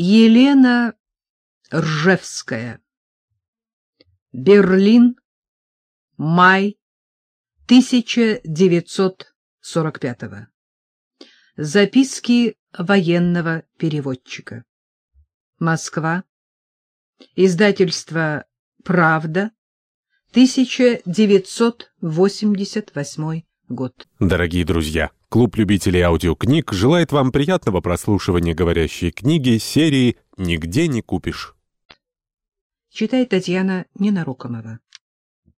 Елена Ржевская. Берлин. Май 1945 -го. Записки военного переводчика. Москва. Издательство «Правда», 1988 год. Дорогие друзья, клуб любителей аудиокниг желает вам приятного прослушивания говорящей книги серии «Нигде не купишь». Читает Татьяна Ненарокомова.